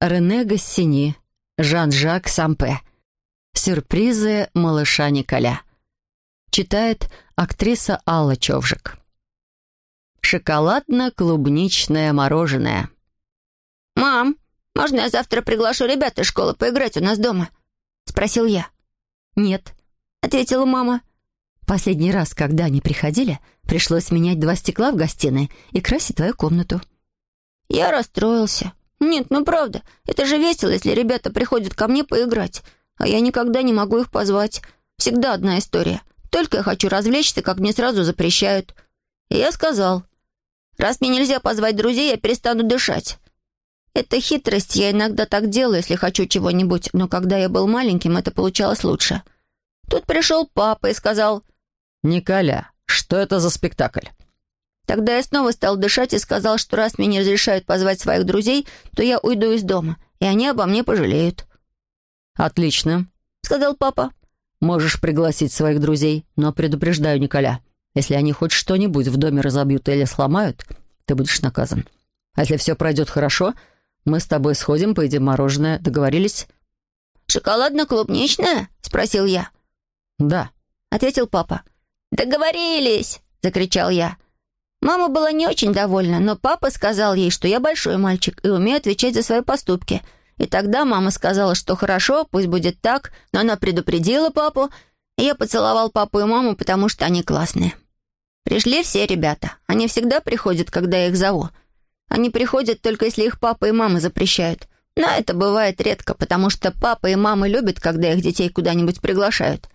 Рене Гассини, Жан-Жак Сампе. Сюрпризы малыша Николя. Читает актриса Алла Човжик. Шоколадно-клубничное мороженое. «Мам, можно я завтра приглашу ребят из школы поиграть у нас дома?» — спросил я. «Нет», — ответила мама. «Последний раз, когда они приходили, пришлось менять два стекла в гостиной и красить твою комнату». Я расстроился. «Нет, ну правда, это же весело, если ребята приходят ко мне поиграть, а я никогда не могу их позвать. Всегда одна история. Только я хочу развлечься, как мне сразу запрещают». И я сказал, «Раз мне нельзя позвать друзей, я перестану дышать». Это хитрость, я иногда так делаю, если хочу чего-нибудь, но когда я был маленьким, это получалось лучше. Тут пришел папа и сказал, «Николя, что это за спектакль?» Тогда я снова стал дышать и сказал, что раз мне не разрешают позвать своих друзей, то я уйду из дома, и они обо мне пожалеют. «Отлично», — сказал папа. «Можешь пригласить своих друзей, но предупреждаю, Николя, если они хоть что-нибудь в доме разобьют или сломают, ты будешь наказан. А если все пройдет хорошо, мы с тобой сходим, поедим мороженое. Договорились?» «Шоколадно-клубничное?» — спросил я. «Да», — ответил папа. «Договорились!» — закричал я. Мама была не очень довольна, но папа сказал ей, что я большой мальчик и умею отвечать за свои поступки. И тогда мама сказала, что хорошо, пусть будет так, но она предупредила папу, и я поцеловал папу и маму, потому что они классные. Пришли все ребята. Они всегда приходят, когда я их зову. Они приходят только если их папа и мама запрещают. Но это бывает редко, потому что папа и мама любят, когда их детей куда-нибудь приглашают.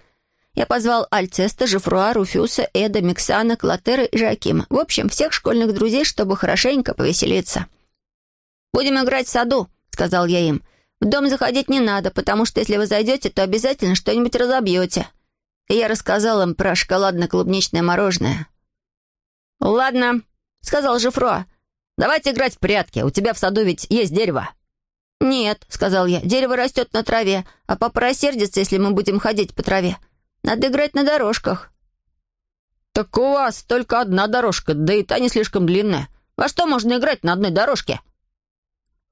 Я позвал Альцеста, Жифруа, Руфюса, Эда, Миксана, Клотера и Жакима. В общем, всех школьных друзей, чтобы хорошенько повеселиться. «Будем играть в саду», — сказал я им. «В дом заходить не надо, потому что если вы зайдете, то обязательно что-нибудь разобьете». И я рассказал им про шоколадно-клубничное мороженое. «Ладно», — сказал Жифруа. «Давайте играть в прятки. У тебя в саду ведь есть дерево». «Нет», — сказал я, — «дерево растет на траве, а папа рассердится, если мы будем ходить по траве. Надо играть на дорожках». «Так у вас только одна дорожка, да и та не слишком длинная. Во что можно играть на одной дорожке?»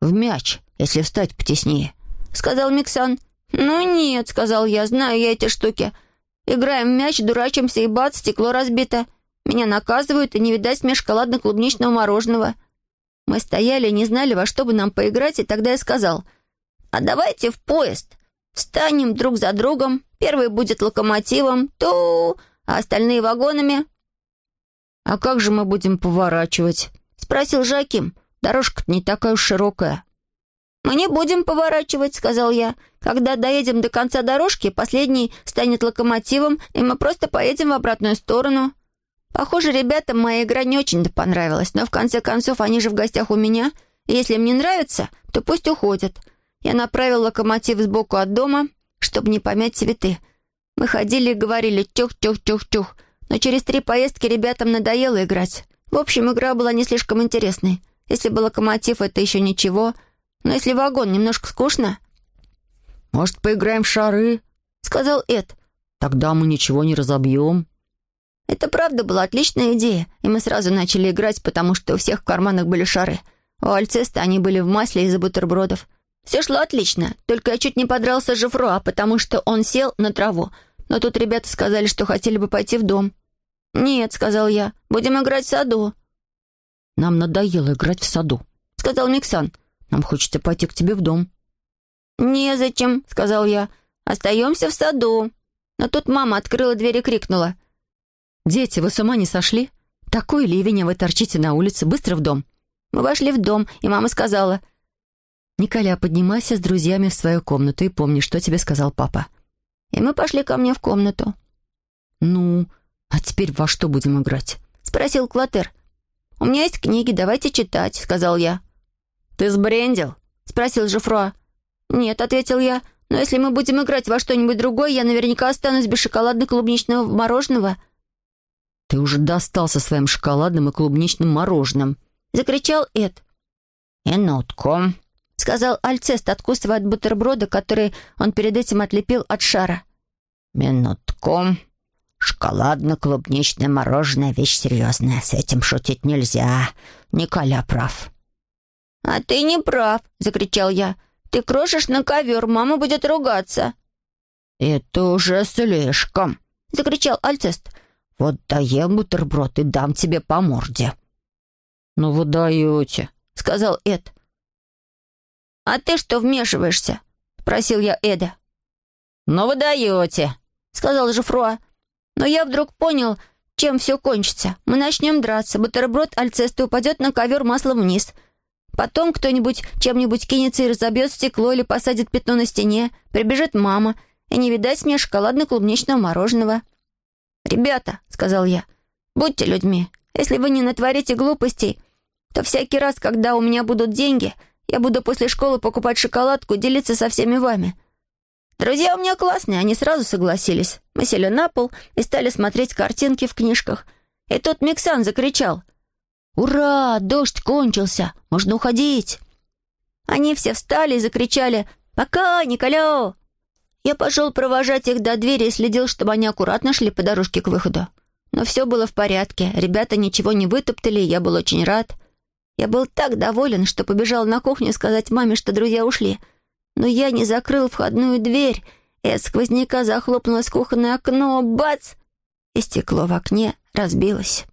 «В мяч, если встать потеснее», — сказал Миксан. «Ну нет», — сказал я, — «знаю я эти штуки. Играем в мяч, дурачимся, и бац, стекло разбито. Меня наказывают, и не видать мне шоколадно-клубничного мороженого». Мы стояли и не знали, во что бы нам поиграть, и тогда я сказал, «А давайте в поезд. Встанем друг за другом, Первый будет локомотивом, ту, а остальные вагонами. «А как же мы будем поворачивать?» — спросил Жаким. «Дорожка-то не такая уж широкая». «Мы не будем поворачивать», — сказал я. «Когда доедем до конца дорожки, последний станет локомотивом, и мы просто поедем в обратную сторону». Похоже, ребятам моя игра не очень-то понравилась, но в конце концов они же в гостях у меня, и если им не нравится, то пусть уходят. Я направил локомотив сбоку от дома, чтобы не помять цветы. Мы ходили и говорили «тюх-тюх-тюх-тюх», но через три поездки ребятам надоело играть. В общем, игра была не слишком интересной. Если был локомотив, это еще ничего, но если вагон, немножко скучно. «Может, поиграем в шары?» — сказал Эд. «Тогда мы ничего не разобьем». Это правда была отличная идея, и мы сразу начали играть, потому что у всех в карманах были шары. У Альцеста они были в масле из-за бутербродов. Все шло отлично, только я чуть не подрался с Жифруа, потому что он сел на траву. Но тут ребята сказали, что хотели бы пойти в дом. «Нет», — сказал я, — «будем играть в саду». «Нам надоело играть в саду», — сказал Миксан. «Нам хочется пойти к тебе в дом». «Незачем», — сказал я. «Остаемся в саду». Но тут мама открыла дверь и крикнула. «Дети, вы с ума не сошли? Такой ливень, а вы торчите на улице. Быстро в дом». Мы вошли в дом, и мама сказала. «Николя, поднимайся с друзьями в свою комнату и помни, что тебе сказал папа». И мы пошли ко мне в комнату. «Ну, а теперь во что будем играть?» — спросил Клотер. «У меня есть книги, давайте читать», — сказал я. «Ты сбрендил?» — спросил Жифруа. «Нет», — ответил я, «но если мы будем играть во что-нибудь другое, я наверняка останусь без шоколадно-клубничного мороженого». «Ты уже достал со своим шоколадным и клубничным мороженым», — закричал Эд. «Минутку», сказал Альцест, откусывая от бутерброда, который он перед этим отлепил от шара. «Минутку. Шоколадно-клубничное мороженое — вещь серьезная. С этим шутить нельзя. Николя прав». «А ты не прав!» — закричал я. «Ты крошишь на ковер, мама будет ругаться!» «Это уже слишком!» — закричал Альцест. «Вот доем бутерброд и дам тебе по морде!» «Ну вы даете!» — сказал Эд. «А ты что вмешиваешься?» — спросил я Эда. «Ну вы даете!» — сказал Жифруа. Но я вдруг понял, чем все кончится. Мы начнем драться, бутерброд Альцеста упадет на ковер маслом вниз. Потом кто-нибудь чем-нибудь кинется и разобьет стекло или посадит пятно на стене, прибежит мама, и не видать мне шоколадно-клубничного мороженого. «Ребята», — сказал я, — «будьте людьми. Если вы не натворите глупостей, то всякий раз, когда у меня будут деньги, я буду после школы покупать шоколадку делиться со всеми вами. Друзья у меня классные, они сразу согласились. Мы сели на пол и стали смотреть картинки в книжках. И тут Миксан закричал. «Ура! Дождь кончился! Можно уходить!» Они все встали и закричали «Пока, Николя!» Я пошел провожать их до двери и следил, чтобы они аккуратно шли по дорожке к выходу. Но все было в порядке, ребята ничего не вытоптали, я был очень рад. Я был так доволен, что побежал на кухню сказать маме, что друзья ушли — но я не закрыл входную дверь, и от сквозняка захлопнулось кухонное окно. Бац! И стекло в окне разбилось.